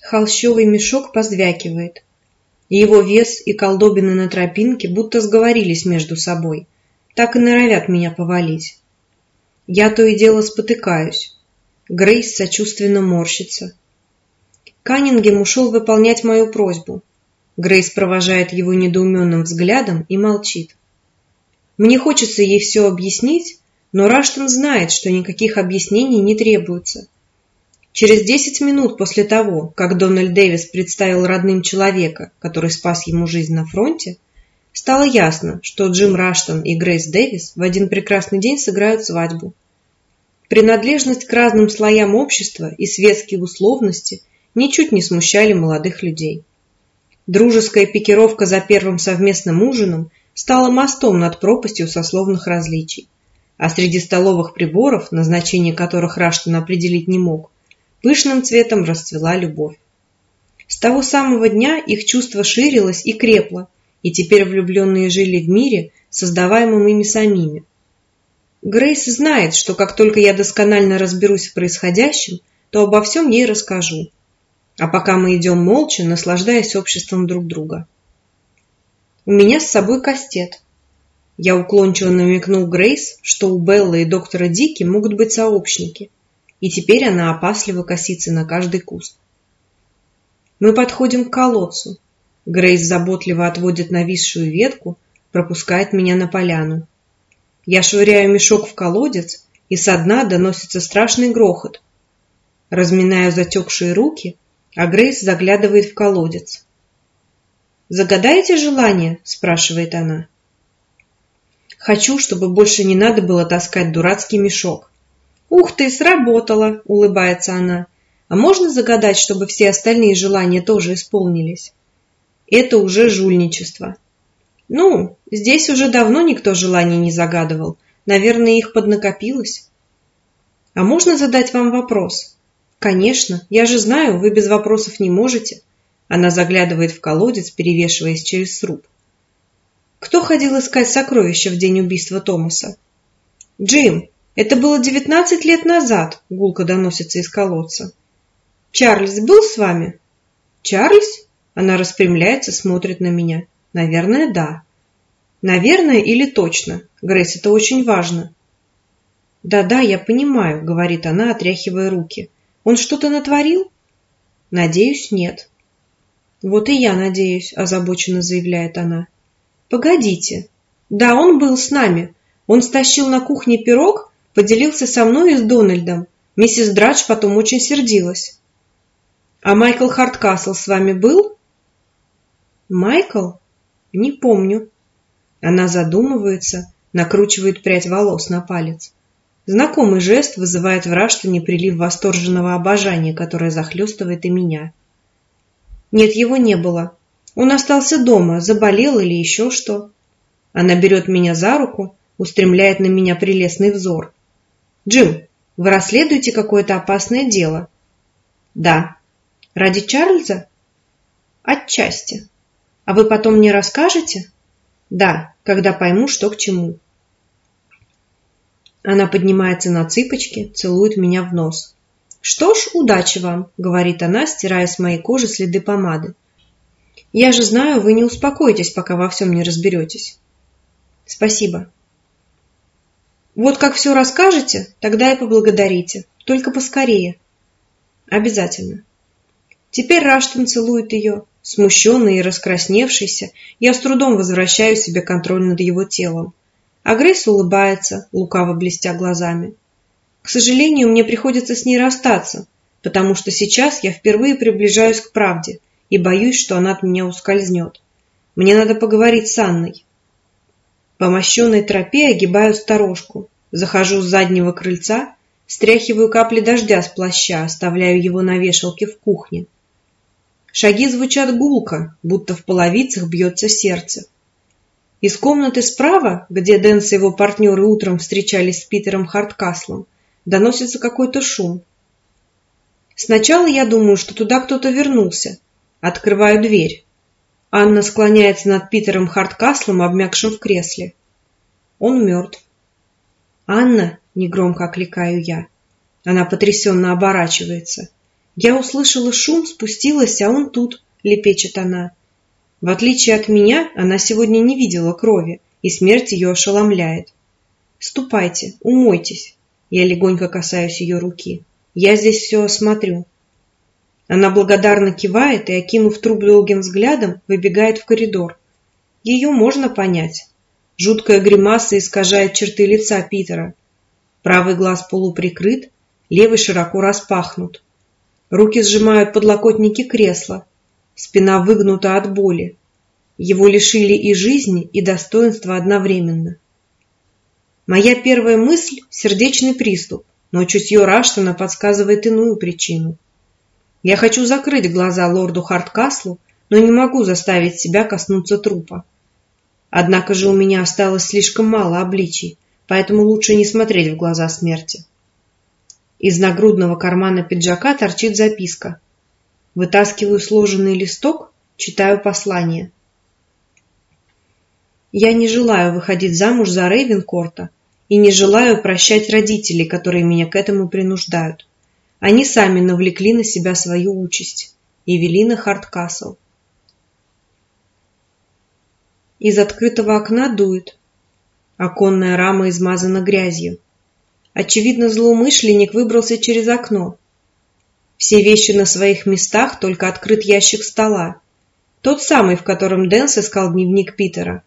Холщовый мешок позвякивает. Его вес и колдобины на тропинке будто сговорились между собой. Так и норовят меня повалить. Я то и дело спотыкаюсь. Грейс сочувственно морщится. Каннингем ушел выполнять мою просьбу. Грейс провожает его недоуменным взглядом и молчит. Мне хочется ей все объяснить, но Раштон знает, что никаких объяснений не требуется. Через десять минут после того, как Дональд Дэвис представил родным человека, который спас ему жизнь на фронте, стало ясно, что Джим Раштон и Грейс Дэвис в один прекрасный день сыграют свадьбу. Принадлежность к разным слоям общества и светские условности ничуть не смущали молодых людей. Дружеская пикировка за первым совместным ужином стала мостом над пропастью сословных различий, а среди столовых приборов, назначение которых Раштон определить не мог, пышным цветом расцвела любовь. С того самого дня их чувство ширилось и крепло, и теперь влюбленные жили в мире, создаваемом ими самими, Грейс знает, что как только я досконально разберусь в происходящем, то обо всем ей расскажу. А пока мы идем молча, наслаждаясь обществом друг друга. У меня с собой кастет. Я уклончиво намекнул Грейс, что у Беллы и доктора Дики могут быть сообщники, и теперь она опасливо косится на каждый куст. Мы подходим к колодцу. Грейс заботливо отводит нависшую ветку, пропускает меня на поляну. Я швыряю мешок в колодец, и со дна доносится страшный грохот. Разминаю затекшие руки, а Грейс заглядывает в колодец. «Загадаете желание?» – спрашивает она. «Хочу, чтобы больше не надо было таскать дурацкий мешок». «Ух ты, сработало!» – улыбается она. «А можно загадать, чтобы все остальные желания тоже исполнились?» Это уже жульничество. Ну, здесь уже давно никто желаний не загадывал. Наверное, их поднакопилось. А можно задать вам вопрос? Конечно, я же знаю, вы без вопросов не можете. Она заглядывает в колодец, перевешиваясь через сруб. Кто ходил искать сокровища в день убийства Томаса? Джим, это было девятнадцать лет назад, гулко доносится из колодца. Чарльз был с вами? Чарльз? Она распрямляется, смотрит на меня. Наверное, да. Наверное или точно? Грейс, это очень важно. Да-да, я понимаю, говорит она, отряхивая руки. Он что-то натворил? Надеюсь, нет. Вот и я надеюсь, озабоченно заявляет она. Погодите. Да, он был с нами. Он стащил на кухне пирог, поделился со мной и с Дональдом. Миссис Драдж потом очень сердилась. А Майкл Харткасл с вами был? Майкл? Не помню. Она задумывается, накручивает прядь волос на палец. Знакомый жест вызывает в Раштане прилив восторженного обожания, которое захлестывает и меня. Нет, его не было. Он остался дома, заболел или еще что. Она берет меня за руку, устремляет на меня прелестный взор. «Джим, вы расследуете какое-то опасное дело?» «Да». «Ради Чарльза?» «Отчасти». А вы потом мне расскажете? Да, когда пойму, что к чему. Она поднимается на цыпочки, целует меня в нос. «Что ж, удачи вам», — говорит она, стирая с моей кожи следы помады. «Я же знаю, вы не успокоитесь, пока во всем не разберетесь». «Спасибо». «Вот как все расскажете, тогда и поблагодарите. Только поскорее». «Обязательно». Теперь Раштон целует ее, Смущенный и раскрасневшийся, я с трудом возвращаю себе контроль над его телом. А Грейс улыбается, лукаво блестя глазами. К сожалению, мне приходится с ней расстаться, потому что сейчас я впервые приближаюсь к правде и боюсь, что она от меня ускользнет. Мне надо поговорить с Анной. По мощенной тропе огибаю сторожку, захожу с заднего крыльца, стряхиваю капли дождя с плаща, оставляю его на вешалке в кухне. Шаги звучат гулко, будто в половицах бьется сердце. Из комнаты справа, где Дэнс и его партнеры утром встречались с Питером Харткаслом, доносится какой-то шум. Сначала я думаю, что туда кто-то вернулся. Открываю дверь. Анна склоняется над Питером Харткаслом, обмякшим в кресле. Он мертв. «Анна!» — негромко окликаю я. Она потрясенно оборачивается. Я услышала шум, спустилась, а он тут, лепечет она. В отличие от меня, она сегодня не видела крови, и смерть ее ошеломляет. Ступайте, умойтесь. Я легонько касаюсь ее руки. Я здесь все осмотрю. Она благодарно кивает и, окинув труп долгим взглядом, выбегает в коридор. Ее можно понять. Жуткая гримаса искажает черты лица Питера. Правый глаз полуприкрыт, левый широко распахнут. Руки сжимают подлокотники кресла. Спина выгнута от боли. Его лишили и жизни, и достоинства одновременно. Моя первая мысль – сердечный приступ, но чутье Раштона подсказывает иную причину. Я хочу закрыть глаза лорду Харткаслу, но не могу заставить себя коснуться трупа. Однако же у меня осталось слишком мало обличий, поэтому лучше не смотреть в глаза смерти. Из нагрудного кармана пиджака торчит записка. Вытаскиваю сложенный листок, читаю послание. Я не желаю выходить замуж за Рейвенкорта и не желаю прощать родителей, которые меня к этому принуждают. Они сами навлекли на себя свою участь. Евелина Харткасл. Из открытого окна дует. Оконная рама измазана грязью. Очевидно, злоумышленник выбрался через окно. Все вещи на своих местах, только открыт ящик стола. Тот самый, в котором Дэнс искал дневник Питера.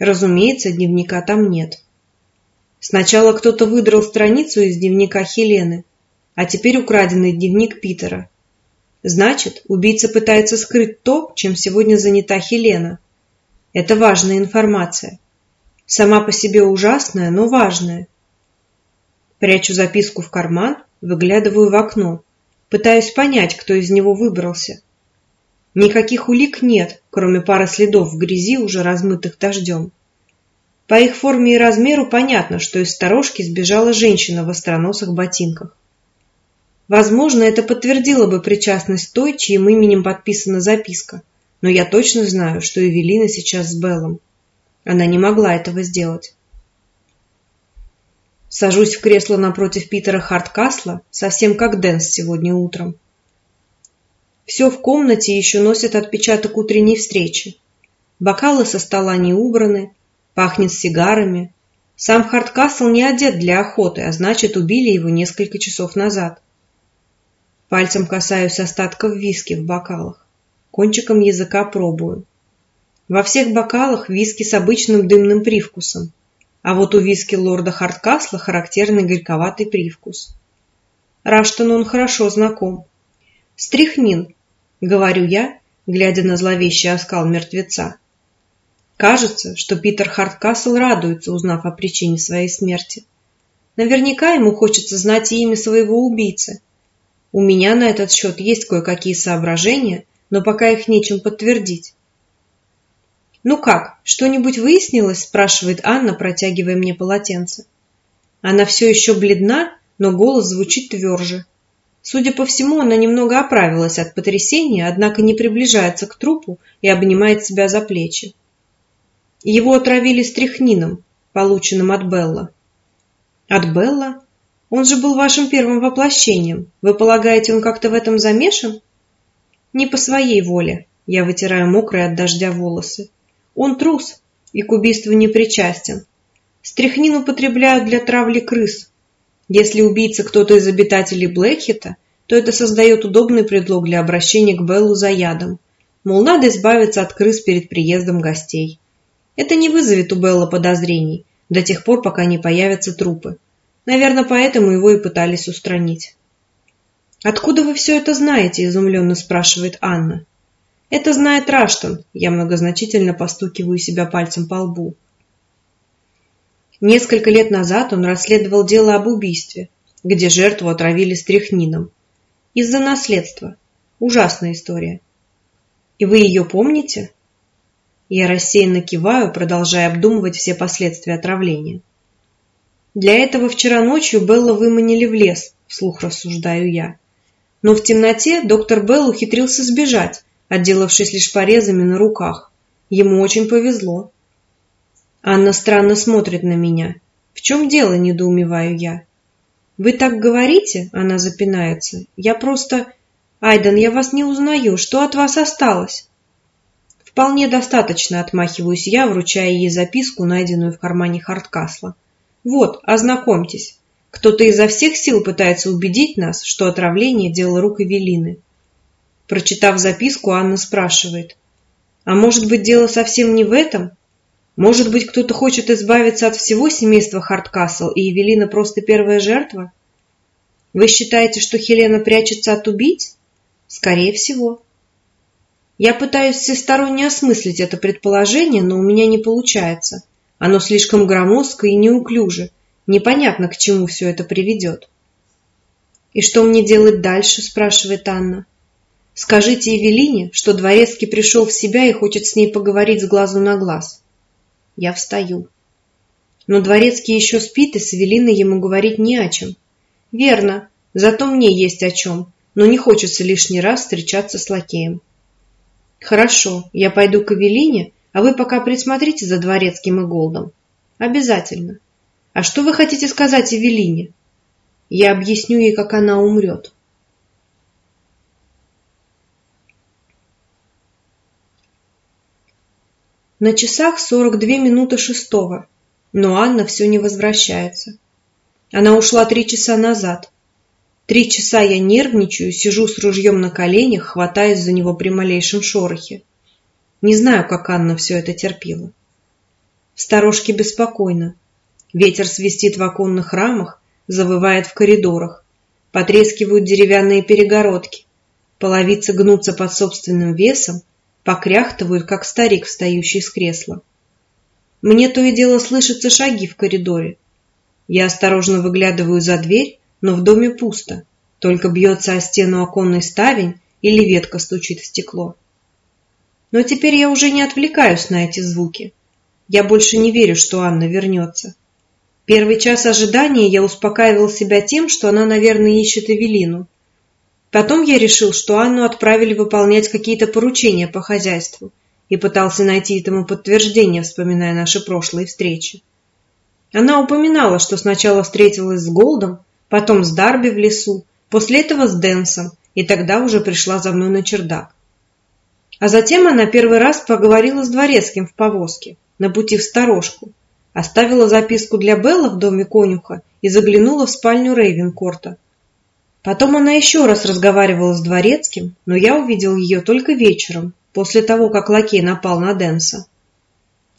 Разумеется, дневника там нет. Сначала кто-то выдрал страницу из дневника Хелены, а теперь украденный дневник Питера. Значит, убийца пытается скрыть то, чем сегодня занята Хелена. Это важная информация. Сама по себе ужасная, но важная. Прячу записку в карман, выглядываю в окно. Пытаюсь понять, кто из него выбрался. Никаких улик нет, кроме пары следов в грязи, уже размытых дождем. По их форме и размеру понятно, что из сторожки сбежала женщина в остроносых ботинках. Возможно, это подтвердило бы причастность той, чьим именем подписана записка но я точно знаю, что Эвелина сейчас с Беллом. Она не могла этого сделать. Сажусь в кресло напротив Питера Харткасла, совсем как Дэнс сегодня утром. Все в комнате еще носит отпечаток утренней встречи. Бокалы со стола не убраны, пахнет сигарами. Сам Харткасл не одет для охоты, а значит, убили его несколько часов назад. Пальцем касаюсь остатков виски в бокалах кончиком языка пробую. Во всех бокалах виски с обычным дымным привкусом, а вот у виски лорда Харткасла характерный горьковатый привкус. Раштону он хорошо знаком. «Стряхнин», — говорю я, глядя на зловещий оскал мертвеца. Кажется, что Питер Харткасл радуется, узнав о причине своей смерти. Наверняка ему хочется знать и имя своего убийцы. У меня на этот счет есть кое-какие соображения, но пока их нечем подтвердить. «Ну как, что-нибудь выяснилось?» – спрашивает Анна, протягивая мне полотенце. Она все еще бледна, но голос звучит тверже. Судя по всему, она немного оправилась от потрясения, однако не приближается к трупу и обнимает себя за плечи. Его отравили стряхнином, полученным от Белла. От Белла? Он же был вашим первым воплощением. Вы полагаете, он как-то в этом замешан? Не по своей воле. Я вытираю мокрые от дождя волосы. Он трус и к убийству не причастен. Стряхнин употребляют для травли крыс. Если убийца кто-то из обитателей Блэкхита, то это создает удобный предлог для обращения к Беллу за ядом. Мол, надо избавиться от крыс перед приездом гостей. Это не вызовет у Белла подозрений до тех пор, пока не появятся трупы. Наверное, поэтому его и пытались устранить. «Откуда вы все это знаете?» – изумленно спрашивает Анна. «Это знает Раштон», – я многозначительно постукиваю себя пальцем по лбу. Несколько лет назад он расследовал дело об убийстве, где жертву отравили стряхнином. Из-за наследства. Ужасная история. И вы ее помните? Я рассеянно киваю, продолжая обдумывать все последствия отравления. Для этого вчера ночью Белла выманили в лес, вслух рассуждаю я. Но в темноте доктор Белл ухитрился сбежать, отделавшись лишь порезами на руках. Ему очень повезло. Анна странно смотрит на меня. В чем дело, недоумеваю я. «Вы так говорите?» — она запинается. «Я просто...» «Айден, я вас не узнаю. Что от вас осталось?» «Вполне достаточно», — отмахиваюсь я, вручая ей записку, найденную в кармане Харткасла. «Вот, ознакомьтесь. Кто-то изо всех сил пытается убедить нас, что отравление – дело рук Эвелины». Прочитав записку, Анна спрашивает. «А может быть, дело совсем не в этом? Может быть, кто-то хочет избавиться от всего семейства Харткасл, и Евелина просто первая жертва? Вы считаете, что Хелена прячется от убийц? Скорее всего. Я пытаюсь всесторонне осмыслить это предположение, но у меня не получается. Оно слишком громоздко и неуклюже. Непонятно, к чему все это приведет. «И что мне делать дальше?» – спрашивает Анна. «Скажите Евелине, что Дворецкий пришел в себя и хочет с ней поговорить с глазу на глаз. Я встаю. Но дворецкий еще спит, и с Эвелиной ему говорить не о чем. Верно, зато мне есть о чем, но не хочется лишний раз встречаться с лакеем. Хорошо, я пойду к Эвелине, а вы пока присмотрите за дворецким и Голдом. Обязательно. А что вы хотите сказать Эвелине? Я объясню ей, как она умрет. На часах сорок две минуты шестого, но Анна все не возвращается. Она ушла три часа назад. Три часа я нервничаю, сижу с ружьем на коленях, хватаясь за него при малейшем шорохе. Не знаю, как Анна все это терпела. В сторожке беспокойно. Ветер свистит в оконных рамах, завывает в коридорах. Потрескивают деревянные перегородки. Половицы гнутся под собственным весом, покряхтывают, как старик, встающий с кресла. Мне то и дело слышатся шаги в коридоре. Я осторожно выглядываю за дверь, но в доме пусто, только бьется о стену оконный ставень или ветка стучит в стекло. Но теперь я уже не отвлекаюсь на эти звуки. Я больше не верю, что Анна вернется. Первый час ожидания я успокаивал себя тем, что она, наверное, ищет Эвелину. Потом я решил, что Анну отправили выполнять какие-то поручения по хозяйству и пытался найти этому подтверждение, вспоминая наши прошлые встречи. Она упоминала, что сначала встретилась с Голдом, потом с Дарби в лесу, после этого с Дэнсом, и тогда уже пришла за мной на чердак. А затем она первый раз поговорила с дворецким в повозке, на пути в сторожку, оставила записку для Белла в доме конюха и заглянула в спальню Рейвенкорта, Потом она еще раз разговаривала с дворецким, но я увидел ее только вечером, после того, как лакей напал на Дэнса.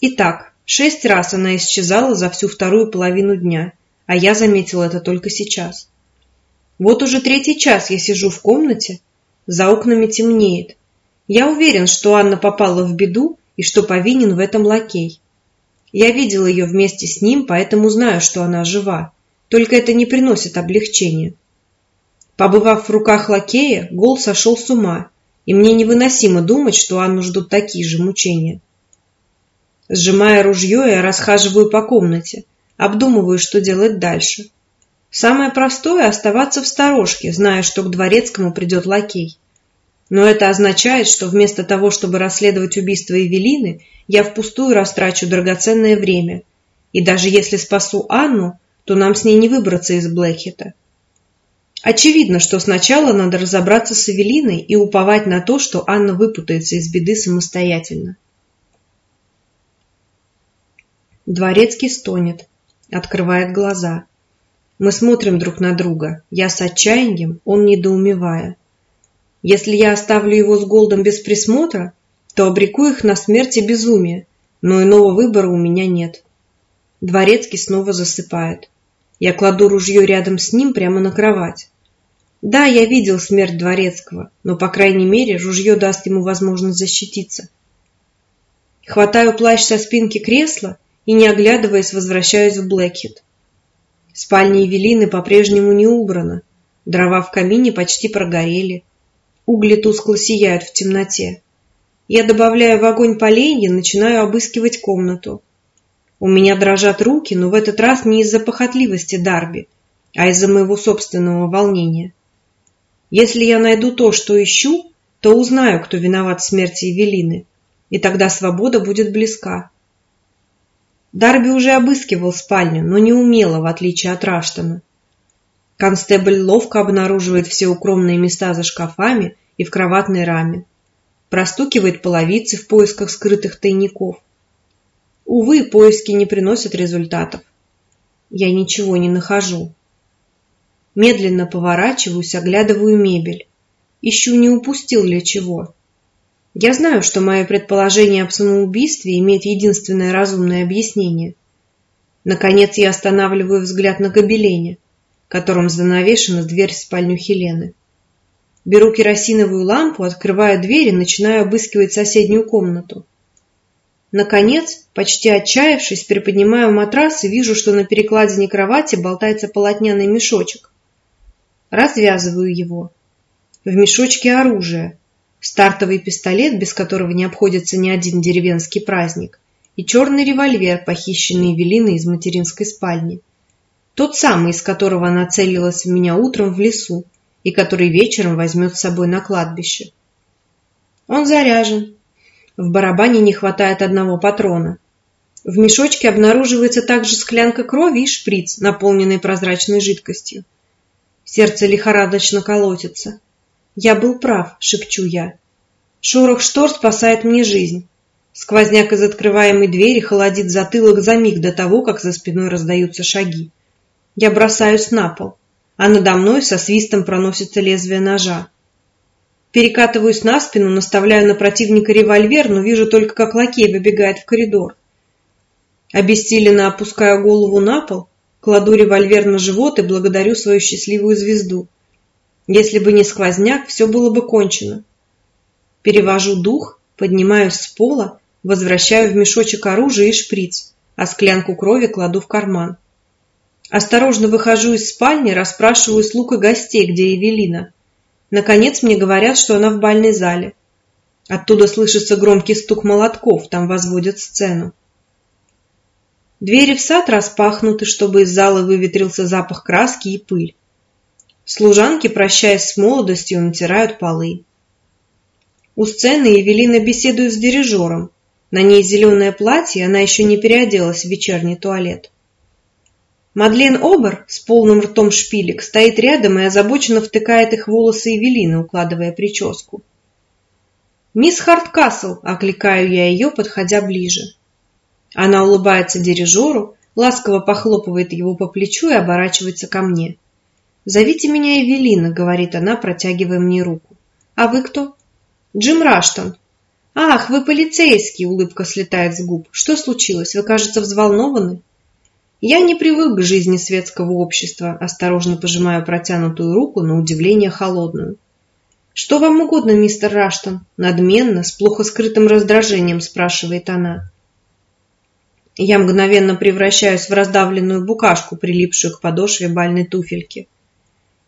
Итак, шесть раз она исчезала за всю вторую половину дня, а я заметил это только сейчас. Вот уже третий час я сижу в комнате, за окнами темнеет. Я уверен, что Анна попала в беду и что повинен в этом лакей. Я видел ее вместе с ним, поэтому знаю, что она жива. Только это не приносит облегчения. Побывав в руках лакея, Гол сошел с ума, и мне невыносимо думать, что Анну ждут такие же мучения. Сжимая ружье, я расхаживаю по комнате, обдумываю, что делать дальше. Самое простое – оставаться в сторожке, зная, что к дворецкому придет лакей. Но это означает, что вместо того, чтобы расследовать убийство Эвелины, я впустую растрачу драгоценное время. И даже если спасу Анну, то нам с ней не выбраться из Блэкхета. Очевидно, что сначала надо разобраться с Эвелиной и уповать на то, что Анна выпутается из беды самостоятельно. Дворецкий стонет, открывает глаза. Мы смотрим друг на друга, я с отчаянием, он недоумевая. Если я оставлю его с Голдом без присмотра, то обреку их на смерть и безумие, но иного выбора у меня нет. Дворецкий снова засыпает. Я кладу ружье рядом с ним прямо на кровать. Да, я видел смерть Дворецкого, но, по крайней мере, ружье даст ему возможность защититься. Хватаю плащ со спинки кресла и, не оглядываясь, возвращаюсь в Блэкхит. Спальня Евелины по-прежнему не убрана. Дрова в камине почти прогорели. Угли тускло сияют в темноте. Я добавляю в огонь поленья, начинаю обыскивать комнату. У меня дрожат руки, но в этот раз не из-за похотливости Дарби, а из-за моего собственного волнения. Если я найду то, что ищу, то узнаю, кто виноват в смерти Евелины, и тогда свобода будет близка. Дарби уже обыскивал спальню, но не умело, в отличие от Раштана. Констебль ловко обнаруживает все укромные места за шкафами и в кроватной раме. Простукивает половицы в поисках скрытых тайников. Увы, поиски не приносят результатов. Я ничего не нахожу. Медленно поворачиваюсь, оглядываю мебель. Ищу, не упустил ли чего. Я знаю, что мое предположение об самоубийстве имеет единственное разумное объяснение. Наконец я останавливаю взгляд на гобелене, которым занавешена дверь в спальню Хелены. Беру керосиновую лампу, открываю дверь и начинаю обыскивать соседнюю комнату. Наконец, почти отчаявшись, приподнимаю матрас и вижу, что на перекладине кровати болтается полотняный мешочек. Развязываю его. В мешочке оружие. Стартовый пистолет, без которого не обходится ни один деревенский праздник, и черный револьвер, похищенный Эвелиной из материнской спальни. Тот самый, из которого она целилась в меня утром в лесу и который вечером возьмет с собой на кладбище. Он заряжен. В барабане не хватает одного патрона. В мешочке обнаруживается также склянка крови и шприц, наполненный прозрачной жидкостью. Сердце лихорадочно колотится. «Я был прав», — шепчу я. «Шорох штор спасает мне жизнь. Сквозняк из открываемой двери холодит затылок за миг до того, как за спиной раздаются шаги. Я бросаюсь на пол, а надо мной со свистом проносится лезвие ножа. Перекатываюсь на спину, наставляю на противника револьвер, но вижу только, как лакей выбегает в коридор. Обессиленно опускаю голову на пол, кладу револьвер на живот и благодарю свою счастливую звезду. Если бы не сквозняк, все было бы кончено. Перевожу дух, поднимаюсь с пола Возвращаю в мешочек оружие и шприц, а склянку крови кладу в карман. Осторожно выхожу из спальни, расспрашиваю слуг и гостей, где Евелина. Наконец мне говорят, что она в бальной зале. Оттуда слышится громкий стук молотков, там возводят сцену. Двери в сад распахнуты, чтобы из зала выветрился запах краски и пыль. Служанки, прощаясь с молодостью, натирают полы. У сцены Евелина беседует с дирижером, на ней зеленое платье, она еще не переоделась в вечерний туалет. Мадлен Обер с полным ртом шпилек стоит рядом и озабоченно втыкает их волосы Эвелины, укладывая прическу. «Мисс Харткасл!» – окликаю я ее, подходя ближе. Она улыбается дирижеру, ласково похлопывает его по плечу и оборачивается ко мне. «Зовите меня Эвелина», — говорит она, протягивая мне руку. «А вы кто?» «Джим Раштон», «Ах, вы полицейский!» — улыбка слетает с губ. «Что случилось? Вы, кажется, взволнованы?» «Я не привык к жизни светского общества», — осторожно пожимаю протянутую руку, на удивление холодную. «Что вам угодно, мистер Раштон?» — надменно, с плохо скрытым раздражением спрашивает она. Я мгновенно превращаюсь в раздавленную букашку, прилипшую к подошве бальной туфельки.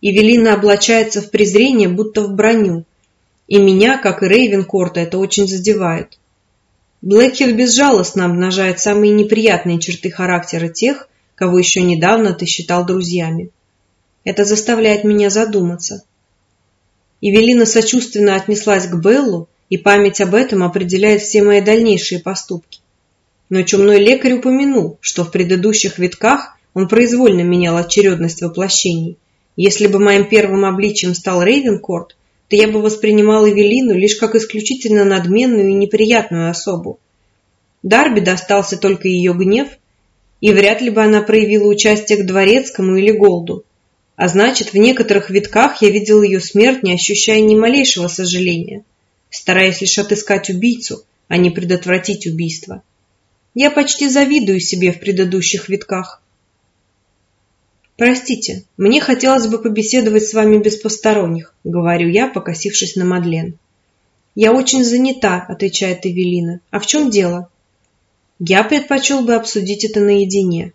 Евелина облачается в презрение, будто в броню, и меня, как и Рейвенкорта, это очень задевает. Блэкхед безжалостно обнажает самые неприятные черты характера тех, кого еще недавно ты считал друзьями. Это заставляет меня задуматься. Евелина сочувственно отнеслась к Беллу, и память об этом определяет все мои дальнейшие поступки. Но чумной лекарь упомянул, что в предыдущих витках он произвольно менял очередность воплощений. Если бы моим первым обличием стал Рейвенкорт, то я бы воспринимал Эвелину лишь как исключительно надменную и неприятную особу. Дарби достался только ее гнев, и вряд ли бы она проявила участие к Дворецкому или Голду. А значит, в некоторых витках я видел ее смерть, не ощущая ни малейшего сожаления, стараясь лишь отыскать убийцу, а не предотвратить убийство. Я почти завидую себе в предыдущих витках. «Простите, мне хотелось бы побеседовать с вами без посторонних», — говорю я, покосившись на Мадлен. «Я очень занята», — отвечает Эвелина. «А в чем дело?» «Я предпочел бы обсудить это наедине».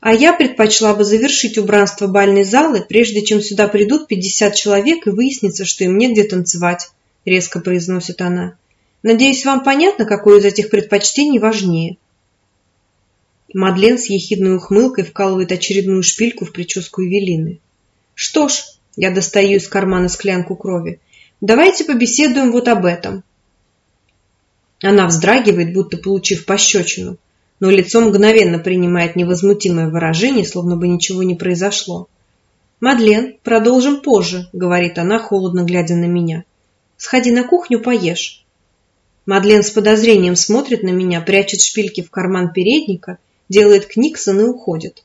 «А я предпочла бы завершить убранство бальной залы, прежде чем сюда придут пятьдесят человек и выяснится, что им негде танцевать», — резко произносит она. «Надеюсь, вам понятно, какое из этих предпочтений важнее?» Мадлен с ехидной ухмылкой вкалывает очередную шпильку в прическу Эвелины. «Что ж», — я достаю из кармана склянку крови, — «давайте побеседуем вот об этом». Она вздрагивает, будто получив пощечину, но лицо мгновенно принимает невозмутимое выражение, словно бы ничего не произошло. «Мадлен, продолжим позже», — говорит она, холодно глядя на меня. «Сходи на кухню, поешь». Мадлен с подозрением смотрит на меня, прячет шпильки в карман передника, делает книксон и уходит.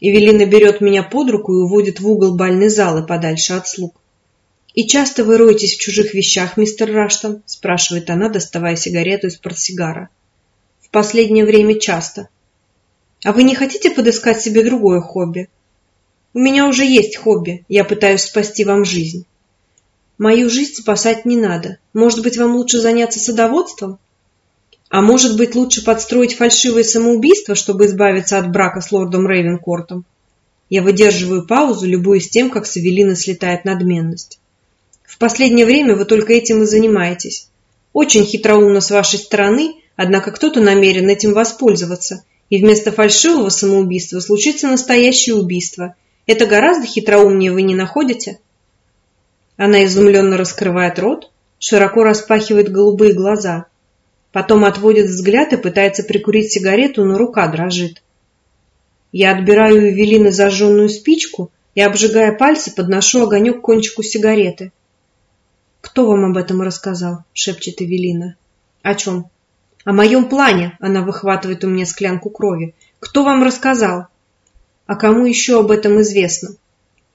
Эвелина берет меня под руку и уводит в угол бальной залы подальше от слуг. «И часто вы роетесь в чужих вещах, мистер Раштон?» – спрашивает она, доставая сигарету из портсигара. «В последнее время часто. А вы не хотите подыскать себе другое хобби?» «У меня уже есть хобби. Я пытаюсь спасти вам жизнь». «Мою жизнь спасать не надо. Может быть, вам лучше заняться садоводством?» А может быть, лучше подстроить фальшивое самоубийство, чтобы избавиться от брака с лордом Рейвенкортом? Я выдерживаю паузу, любуясь тем, как с Эвелины слетает надменность. В последнее время вы только этим и занимаетесь. Очень хитроумно с вашей стороны, однако кто-то намерен этим воспользоваться, и вместо фальшивого самоубийства случится настоящее убийство. Это гораздо хитроумнее вы не находите? Она изумленно раскрывает рот, широко распахивает голубые глаза – Потом отводит взгляд и пытается прикурить сигарету, но рука дрожит. Я отбираю у Эвелины зажженную спичку и, обжигая пальцы, подношу огонек к кончику сигареты. «Кто вам об этом рассказал?» — шепчет Эвелина. «О чем?» «О моем плане!» — она выхватывает у меня склянку крови. «Кто вам рассказал?» «А кому еще об этом известно?»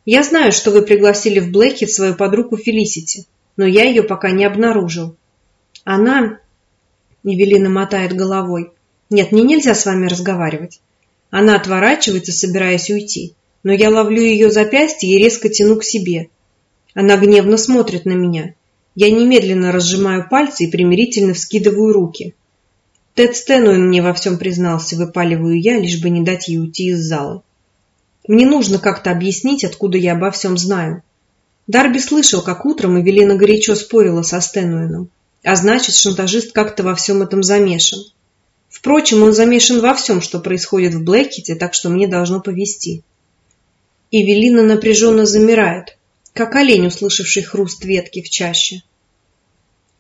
«Я знаю, что вы пригласили в Блэкхит свою подругу Фелисити, но я ее пока не обнаружил. Она Евелина мотает головой. «Нет, мне нельзя с вами разговаривать». Она отворачивается, собираясь уйти, но я ловлю ее запястье и резко тяну к себе. Она гневно смотрит на меня. Я немедленно разжимаю пальцы и примирительно вскидываю руки. Тед Стэнуэн мне во всем признался, выпаливаю я, лишь бы не дать ей уйти из зала. Мне нужно как-то объяснить, откуда я обо всем знаю. Дарби слышал, как утром Эвелина горячо спорила со Стэнуэном. А значит, шантажист как-то во всем этом замешан. Впрочем, он замешан во всем, что происходит в Блэкете, так что мне должно повести. Эвелина напряженно замирает, как олень, услышавший хруст ветки в чаще.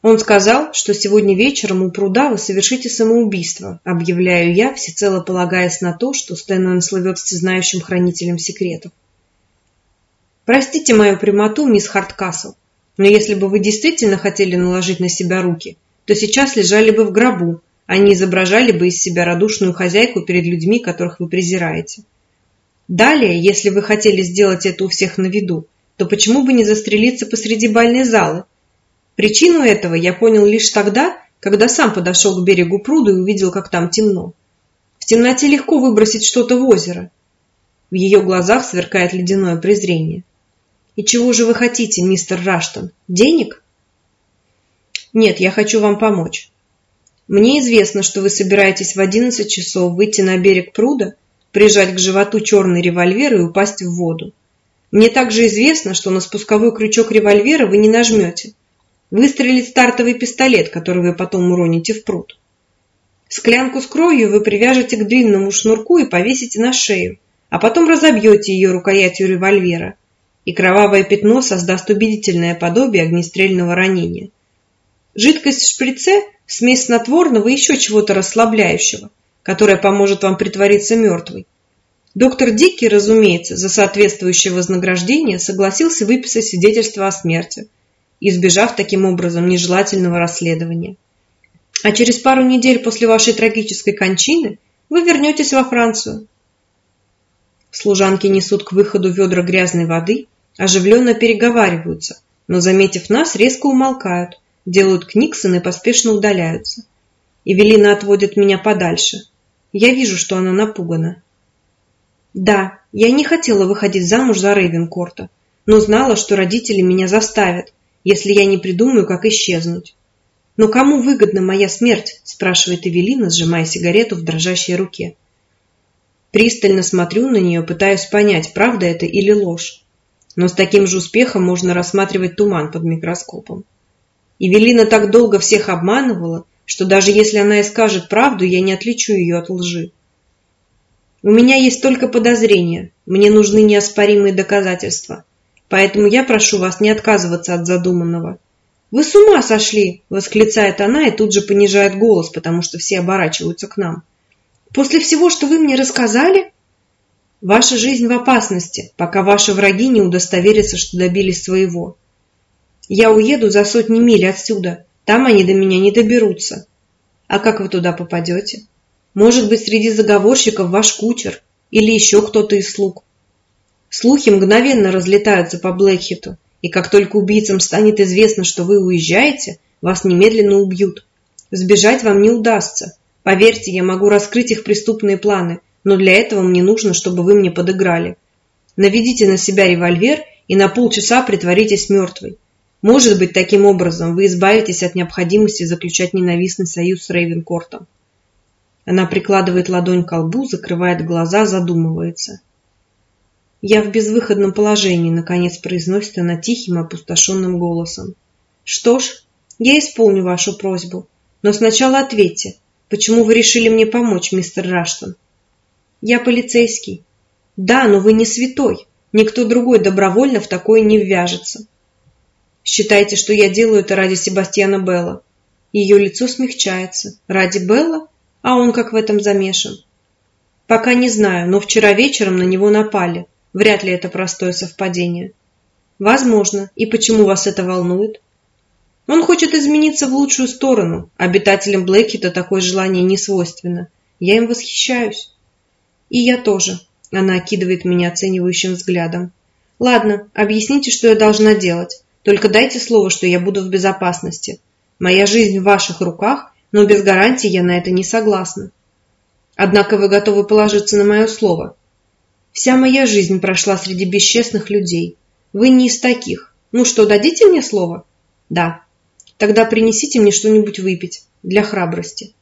Он сказал, что сегодня вечером у пруда вы совершите самоубийство, объявляю я, всецело полагаясь на то, что Стэнуэн слывет всезнающим хранителем секретов. Простите мою прямоту, мисс Харткасл, но если бы вы действительно хотели наложить на себя руки, то сейчас лежали бы в гробу, а не изображали бы из себя радушную хозяйку перед людьми, которых вы презираете. Далее, если вы хотели сделать это у всех на виду, то почему бы не застрелиться посреди бальной залы? Причину этого я понял лишь тогда, когда сам подошел к берегу пруда и увидел, как там темно. В темноте легко выбросить что-то в озеро. В ее глазах сверкает ледяное презрение. И чего же вы хотите, мистер Раштон? Денег? Нет, я хочу вам помочь. Мне известно, что вы собираетесь в одиннадцать часов выйти на берег пруда, прижать к животу черный револьвер и упасть в воду. Мне также известно, что на спусковой крючок револьвера вы не нажмете. Выстрелит стартовый пистолет, который вы потом уроните в пруд. Склянку с кровью вы привяжете к длинному шнурку и повесите на шею, а потом разобьете ее рукоятью револьвера и кровавое пятно создаст убедительное подобие огнестрельного ранения. Жидкость в шприце – смесь снотворного и еще чего-то расслабляющего, которая поможет вам притвориться мертвой. Доктор Дикки, разумеется, за соответствующее вознаграждение согласился выписать свидетельство о смерти, избежав таким образом нежелательного расследования. А через пару недель после вашей трагической кончины вы вернетесь во Францию. Служанки несут к выходу ведра грязной воды – оживленно переговариваются, но, заметив нас, резко умолкают, делают книксон и поспешно удаляются. Эвелина отводит меня подальше. Я вижу, что она напугана. Да, я не хотела выходить замуж за Рейвенкорта, но знала, что родители меня заставят, если я не придумаю, как исчезнуть. «Но кому выгодна моя смерть?» – спрашивает Эвелина, сжимая сигарету в дрожащей руке. Пристально смотрю на нее, пытаясь понять, правда это или ложь но с таким же успехом можно рассматривать туман под микроскопом. Евелина так долго всех обманывала, что даже если она и скажет правду, я не отличу ее от лжи. У меня есть только подозрения, мне нужны неоспоримые доказательства, поэтому я прошу вас не отказываться от задуманного. «Вы с ума сошли!» – восклицает она и тут же понижает голос, потому что все оборачиваются к нам. «После всего, что вы мне рассказали?» Ваша жизнь в опасности, пока ваши враги не удостоверятся, что добились своего. Я уеду за сотни миль отсюда, там они до меня не доберутся. А как вы туда попадете? Может быть, среди заговорщиков ваш кучер или еще кто-то из слуг. Слухи мгновенно разлетаются по Блэкхиту, и как только убийцам станет известно, что вы уезжаете, вас немедленно убьют. Сбежать вам не удастся. Поверьте, я могу раскрыть их преступные планы, но для этого мне нужно, чтобы вы мне подыграли. Наведите на себя револьвер и на полчаса притворитесь мертвой. Может быть, таким образом вы избавитесь от необходимости заключать ненавистный союз с Рейвенкортом. Она прикладывает ладонь к лбу, закрывает глаза, задумывается. «Я в безвыходном положении», — наконец произносит она тихим, опустошенным голосом. «Что ж, я исполню вашу просьбу, но сначала ответьте, почему вы решили мне помочь, мистер Раштон?» Я полицейский. Да, но вы не святой. Никто другой добровольно в такое не ввяжется. Считайте, что я делаю это ради Себастьяна Белла. Ее лицо смягчается. Ради Белла? А он как в этом замешан? Пока не знаю, но вчера вечером на него напали. Вряд ли это простое совпадение. Возможно. И почему вас это волнует? Он хочет измениться в лучшую сторону. Обитателям Блэкхита такое желание не свойственно. Я им восхищаюсь. И я тоже. Она окидывает меня оценивающим взглядом. Ладно, объясните, что я должна делать. Только дайте слово, что я буду в безопасности. Моя жизнь в ваших руках, но без гарантии я на это не согласна. Однако вы готовы положиться на мое слово. Вся моя жизнь прошла среди бесчестных людей. Вы не из таких. Ну что, дадите мне слово? Да. Тогда принесите мне что-нибудь выпить. Для храбрости.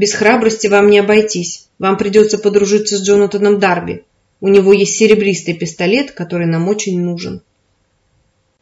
Без храбрости вам не обойтись. Вам придется подружиться с Джонатаном Дарби. У него есть серебристый пистолет, который нам очень нужен.